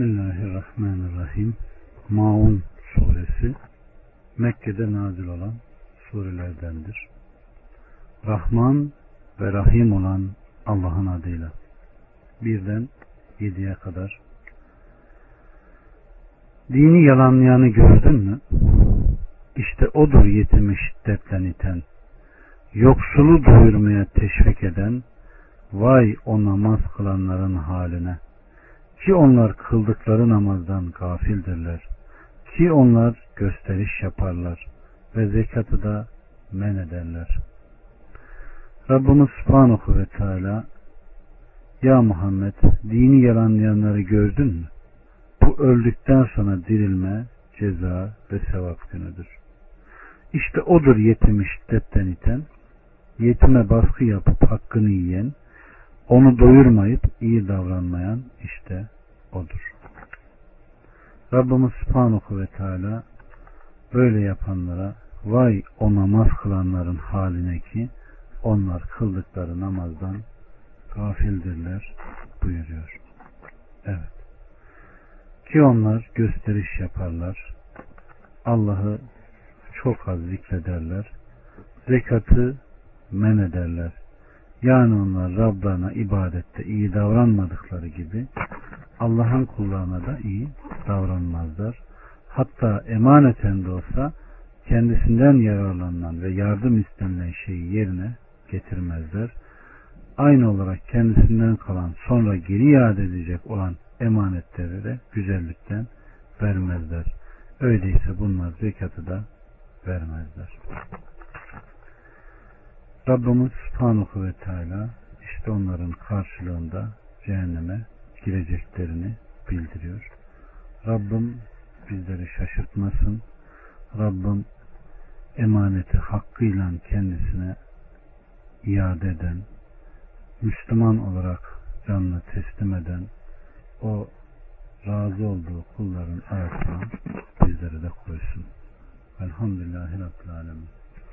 Bismillahirrahmanirrahim. Maun suresi Mekke'de nazil olan surelerdendir. Rahman ve Rahim olan Allah'ın adıyla. Birden yediye kadar. Dini yalanlayanı gördün mü? İşte odur yetimi şiddetle iten, yoksulu doyurmaya teşvik eden, vay o namaz kılanların haline.'' Ki onlar kıldıkları namazdan gafildirler. Ki onlar gösteriş yaparlar ve zekatı da men ederler. Rabbimiz Subhanahu ve Teala Ya Muhammed dini yalanlayanları gördün mü? Bu öldükten sonra dirilme, ceza ve sevap günüdür. İşte odur yetimi şiddetten iten, yetime baskı yapıp hakkını yiyen, onu doyurmayıp iyi davranmayan işte odur. Rabbimiz Subhanahu ve Teala böyle yapanlara vay o namaz kılanların haline ki onlar kıldıkları namazdan gafildirler buyuruyor. Evet. Ki onlar gösteriş yaparlar. Allah'ı çok az zikrederler. Zekatı men ederler. Yani onlar Rablarına ibadette iyi davranmadıkları gibi Allah'ın kullarına da iyi davranmazlar. Hatta emaneten de olsa kendisinden yararlanan ve yardım istenilen şeyi yerine getirmezler. Aynı olarak kendisinden kalan sonra geri iade edecek olan emanetleri de güzellikten vermezler. Öyleyse bunlar zekatı da vermezler. Rabbimiz Subhanahu ve Teala işte onların karşılığında cehenneme gireceklerini bildiriyor. Rabbim bizleri şaşırtmasın. Rabbim emaneti hakkıyla kendisine iade eden, Müslüman olarak canını teslim eden, o razı olduğu kulların arasına bizleri de koysun. Elhamdülillahi Rabbil Alemin.